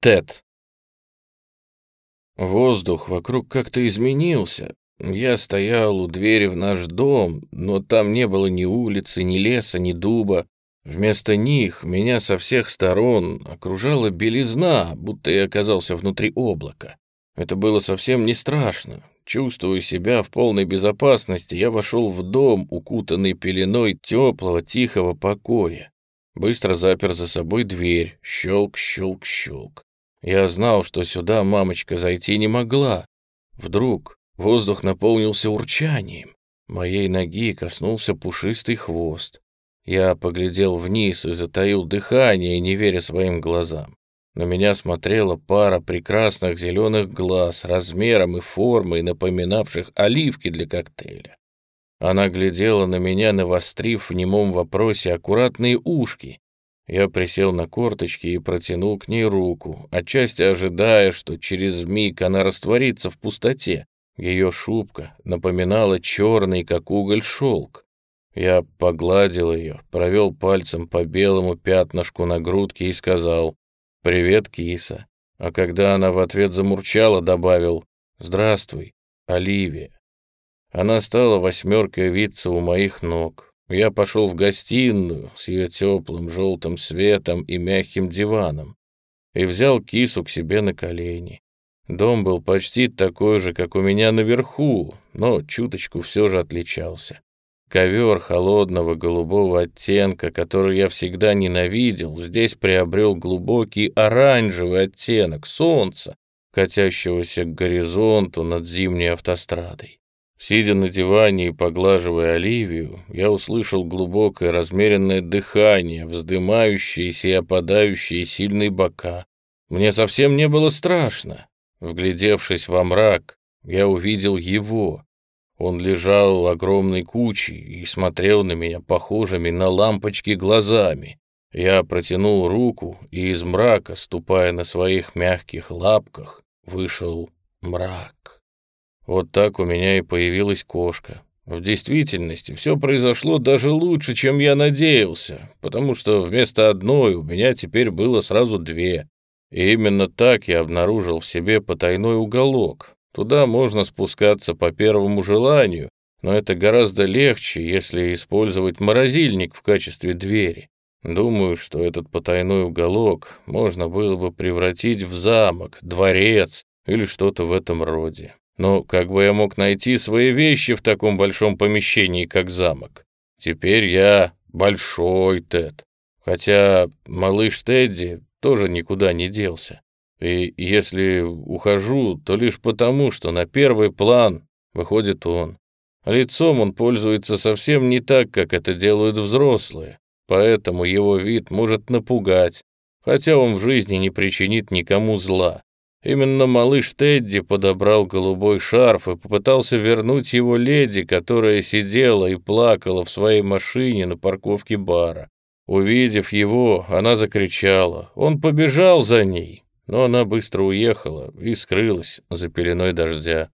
Тед. Воздух вокруг как-то изменился. Я стоял у двери в наш дом, но там не было ни улицы, ни леса, ни дуба. Вместо них меня со всех сторон окружала белизна, будто я оказался внутри облака. Это было совсем не страшно. Чувствуя себя в полной безопасности, я вошел в дом, укутанный пеленой теплого, тихого покоя. Быстро запер за собой дверь. Щелк, щелк, щелк. Я знал, что сюда мамочка зайти не могла. Вдруг воздух наполнился урчанием. Моей ноги коснулся пушистый хвост. Я поглядел вниз и затаил дыхание, не веря своим глазам. На меня смотрела пара прекрасных зеленых глаз, размером и формой, напоминавших оливки для коктейля. Она глядела на меня, навострив в немом вопросе аккуратные ушки, я присел на корточки и протянул к ней руку, отчасти ожидая, что через миг она растворится в пустоте. Ее шубка напоминала черный, как уголь, шелк. Я погладил ее, провел пальцем по белому пятнышку на грудке и сказал «Привет, киса». А когда она в ответ замурчала, добавил «Здравствуй, Оливия». Она стала восьмеркой виться у моих ног. Я пошел в гостиную с ее теплым желтым светом и мягким диваном и взял кису к себе на колени. Дом был почти такой же, как у меня наверху, но чуточку все же отличался. Ковер холодного голубого оттенка, который я всегда ненавидел, здесь приобрел глубокий оранжевый оттенок солнца, катящегося к горизонту над зимней автострадой. Сидя на диване и поглаживая Оливию, я услышал глубокое размеренное дыхание, вздымающиеся и опадающие сильные бока. Мне совсем не было страшно. Вглядевшись во мрак, я увидел его. Он лежал огромной кучей и смотрел на меня похожими на лампочки глазами. Я протянул руку, и из мрака, ступая на своих мягких лапках, вышел мрак. Вот так у меня и появилась кошка. В действительности все произошло даже лучше, чем я надеялся, потому что вместо одной у меня теперь было сразу две. И именно так я обнаружил в себе потайной уголок. Туда можно спускаться по первому желанию, но это гораздо легче, если использовать морозильник в качестве двери. Думаю, что этот потайной уголок можно было бы превратить в замок, дворец или что-то в этом роде. Но как бы я мог найти свои вещи в таком большом помещении, как замок? Теперь я большой Тед. Хотя малыш Тедди тоже никуда не делся. И если ухожу, то лишь потому, что на первый план выходит он. Лицом он пользуется совсем не так, как это делают взрослые, поэтому его вид может напугать, хотя он в жизни не причинит никому зла. Именно малыш Тедди подобрал голубой шарф и попытался вернуть его леди, которая сидела и плакала в своей машине на парковке бара. Увидев его, она закричала. Он побежал за ней, но она быстро уехала и скрылась за пеленой дождя.